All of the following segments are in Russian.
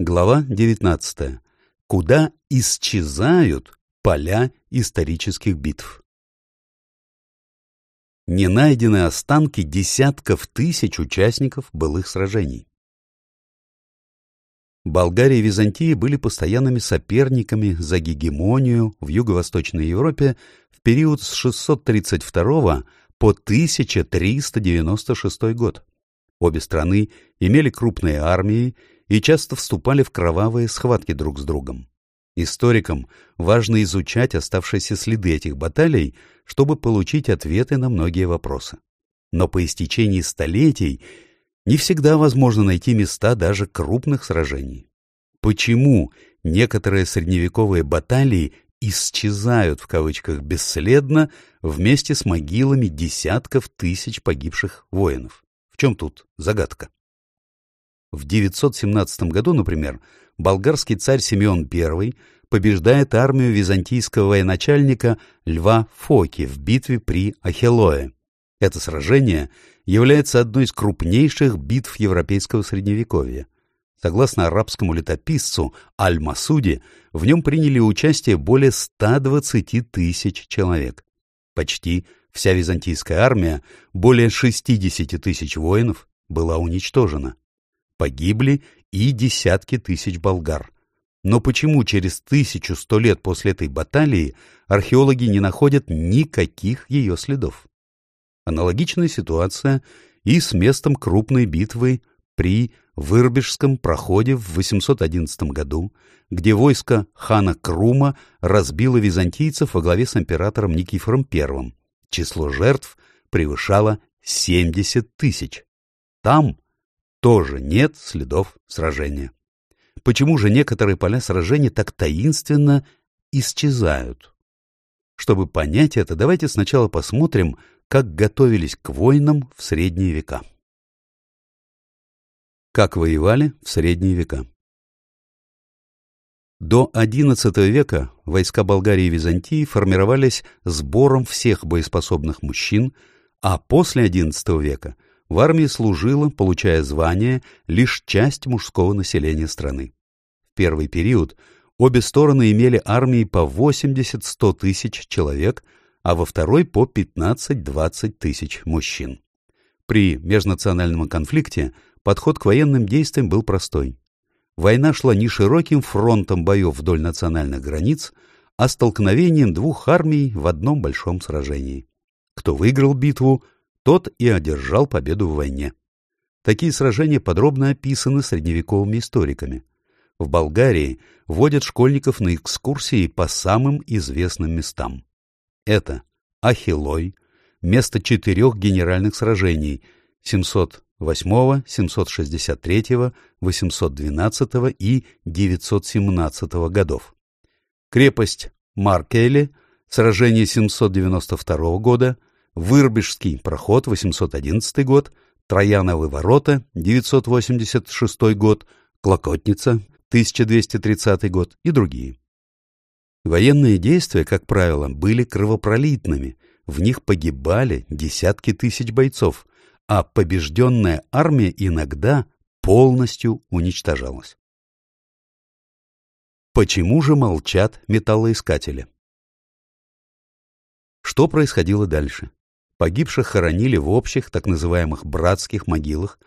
Глава 19. Куда исчезают поля исторических битв? Не найдены останки десятков тысяч участников былых сражений. Болгария и Византия были постоянными соперниками за гегемонию в Юго-Восточной Европе в период с 632 по 1396 год. Обе страны имели крупные армии и часто вступали в кровавые схватки друг с другом. Историкам важно изучать оставшиеся следы этих баталий, чтобы получить ответы на многие вопросы. Но по истечении столетий не всегда возможно найти места даже крупных сражений. Почему некоторые средневековые баталии исчезают в кавычках бесследно вместе с могилами десятков тысяч погибших воинов? В чем тут загадка? В 917 году, например, болгарский царь Симеон I побеждает армию византийского военачальника Льва Фоки в битве при Ахелое. Это сражение является одной из крупнейших битв европейского средневековья. Согласно арабскому летописцу Аль-Масуди, в нем приняли участие более 120 тысяч человек. Почти вся византийская армия, более 60 тысяч воинов, была уничтожена. Погибли и десятки тысяч болгар. Но почему через тысячу сто лет после этой баталии археологи не находят никаких ее следов? Аналогичная ситуация и с местом крупной битвы при Вырбежском проходе в 811 году, где войско хана Крума разбило византийцев во главе с императором Никифором I. Число жертв превышало 70 тысяч. Там тоже нет следов сражения. Почему же некоторые поля сражений так таинственно исчезают? Чтобы понять это, давайте сначала посмотрим, как готовились к войнам в средние века. Как воевали в средние века? До XI века войска Болгарии и Византии формировались сбором всех боеспособных мужчин, а после XI века в армии служила, получая звание, лишь часть мужского населения страны. В первый период обе стороны имели армии по 80-100 тысяч человек, а во второй по 15-20 тысяч мужчин. При межнациональном конфликте подход к военным действиям был простой. Война шла не широким фронтом боев вдоль национальных границ, а столкновением двух армий в одном большом сражении. Кто выиграл битву, тот и одержал победу в войне. Такие сражения подробно описаны средневековыми историками. В Болгарии водят школьников на экскурсии по самым известным местам. Это Ахилой, место четырех генеральных сражений 708, 763, 812 и 917 годов. Крепость Маркеле, сражение 792 года, Вырбежский проход, 811 год, Трояновы ворота, 986 год, Клокотница, 1230 год и другие. Военные действия, как правило, были кровопролитными, в них погибали десятки тысяч бойцов, а побежденная армия иногда полностью уничтожалась. Почему же молчат металлоискатели? Что происходило дальше? Погибших хоронили в общих, так называемых братских могилах.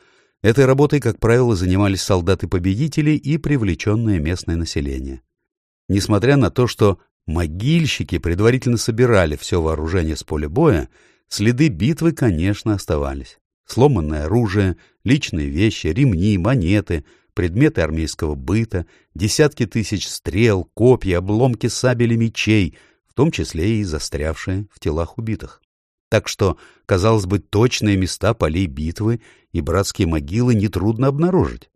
Этой работой, как правило, занимались солдаты-победители и привлеченное местное население. Несмотря на то, что могильщики предварительно собирали все вооружение с поля боя, следы битвы, конечно, оставались. Сломанное оружие, личные вещи, ремни, монеты, предметы армейского быта, десятки тысяч стрел, копья, обломки сабель и мечей, в том числе и застрявшие в телах убитых так что, казалось бы, точные места полей битвы и братские могилы нетрудно обнаружить.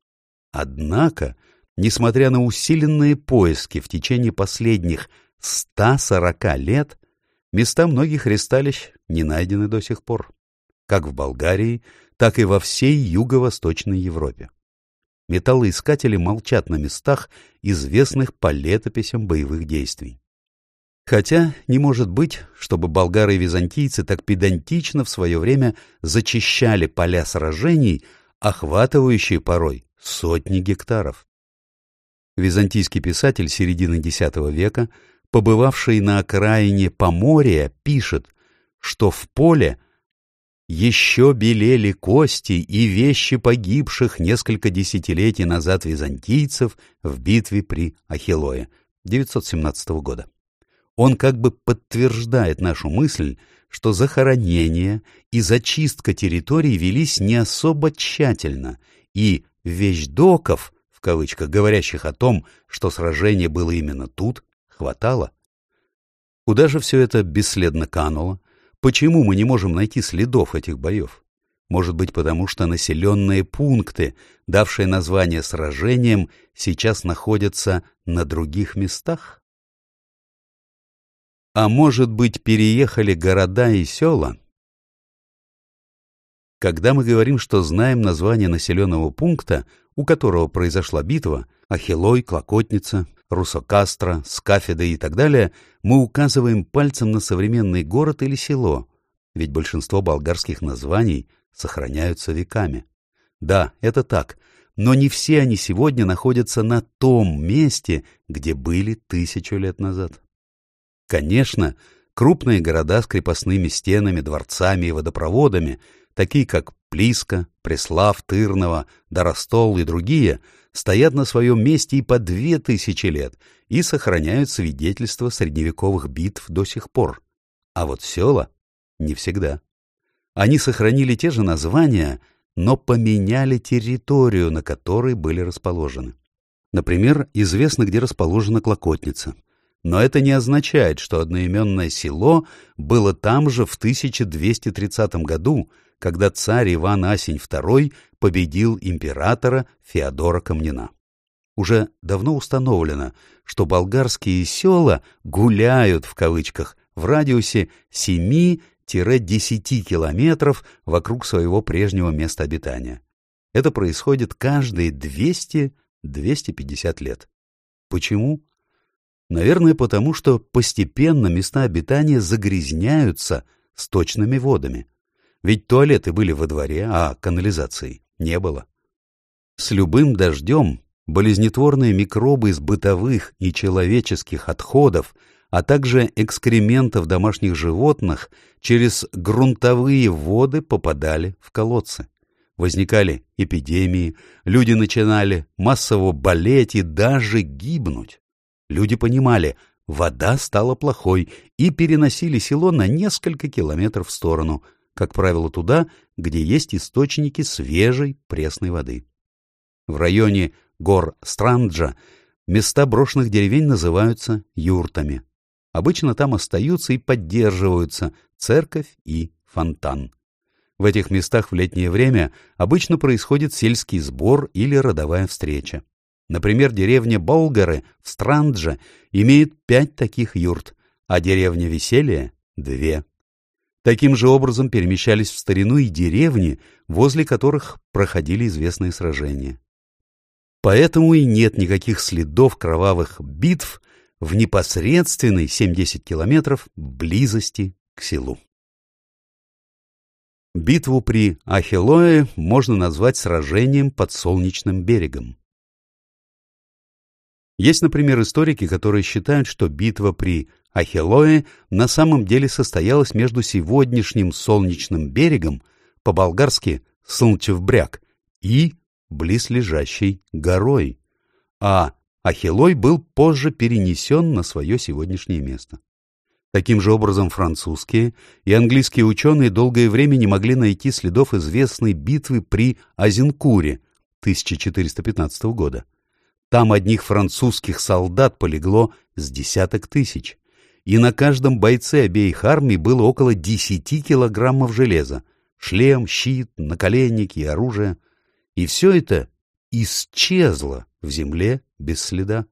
Однако, несмотря на усиленные поиски в течение последних 140 лет, места многих ресталищ не найдены до сих пор, как в Болгарии, так и во всей Юго-Восточной Европе. Металлоискатели молчат на местах, известных по летописям боевых действий. Хотя не может быть, чтобы болгары и византийцы так педантично в свое время зачищали поля сражений, охватывающие порой сотни гектаров. Византийский писатель середины X века, побывавший на окраине Поморья, пишет, что в поле еще белели кости и вещи погибших несколько десятилетий назад византийцев в битве при Ахиллое 917 года. Он как бы подтверждает нашу мысль, что захоронение и зачистка территорий велись не особо тщательно, и «вещдоков», в кавычках, говорящих о том, что сражение было именно тут, хватало. Куда же все это бесследно кануло? Почему мы не можем найти следов этих боев? Может быть, потому что населенные пункты, давшие название сражениям, сейчас находятся на других местах? А может быть, переехали города и села? Когда мы говорим, что знаем название населенного пункта, у которого произошла битва, Ахилой, Клокотница, Русокастро, Скафеда и так далее, мы указываем пальцем на современный город или село, ведь большинство болгарских названий сохраняются веками. Да, это так, но не все они сегодня находятся на том месте, где были тысячу лет назад. Конечно, крупные города с крепостными стенами, дворцами и водопроводами, такие как Плиска, Преслав, Тырново, Доростол и другие, стоят на своем месте и по две тысячи лет и сохраняют свидетельства средневековых битв до сих пор. А вот села — не всегда. Они сохранили те же названия, но поменяли территорию, на которой были расположены. Например, известно, где расположена Клокотница. Но это не означает, что одноименное село было там же в 1230 году, когда царь Иван Асень II победил императора Феодора Камнина. Уже давно установлено, что болгарские села «гуляют» в кавычках в радиусе 7-10 километров вокруг своего прежнего места обитания. Это происходит каждые 200-250 лет. Почему? Наверное, потому что постепенно места обитания загрязняются сточными водами. Ведь туалеты были во дворе, а канализации не было. С любым дождем болезнетворные микробы из бытовых и человеческих отходов, а также экскрементов домашних животных через грунтовые воды попадали в колодцы. Возникали эпидемии, люди начинали массово болеть и даже гибнуть. Люди понимали, вода стала плохой, и переносили село на несколько километров в сторону, как правило, туда, где есть источники свежей пресной воды. В районе гор Странджа места брошенных деревень называются юртами. Обычно там остаются и поддерживаются церковь и фонтан. В этих местах в летнее время обычно происходит сельский сбор или родовая встреча. Например, деревня Болгары в Страндже имеет пять таких юрт, а деревня Веселье — две. Таким же образом перемещались в старину и деревни, возле которых проходили известные сражения. Поэтому и нет никаких следов кровавых битв в непосредственной 7-10 километров близости к селу. Битву при Ахилое можно назвать сражением под Солнечным берегом. Есть, например, историки, которые считают, что битва при Ахилое на самом деле состоялась между сегодняшним солнечным берегом, по-болгарски Солнчевбряг, и близлежащей горой, а Ахилой был позже перенесен на свое сегодняшнее место. Таким же образом французские и английские ученые долгое время не могли найти следов известной битвы при Азенкуре 1415 года. Там одних французских солдат полегло с десяток тысяч. И на каждом бойце обеих армий было около десяти килограммов железа. Шлем, щит, наколенники оружие. И все это исчезло в земле без следа.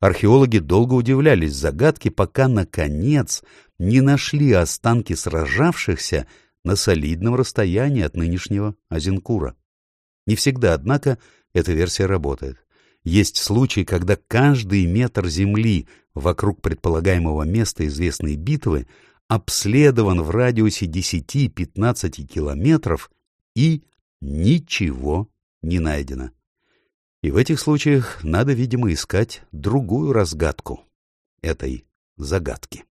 Археологи долго удивлялись загадке, пока, наконец, не нашли останки сражавшихся на солидном расстоянии от нынешнего Азенкура. Не всегда, однако, эта версия работает. Есть случаи, когда каждый метр земли вокруг предполагаемого места известной битвы обследован в радиусе 10-15 километров и ничего не найдено. И в этих случаях надо, видимо, искать другую разгадку этой загадки.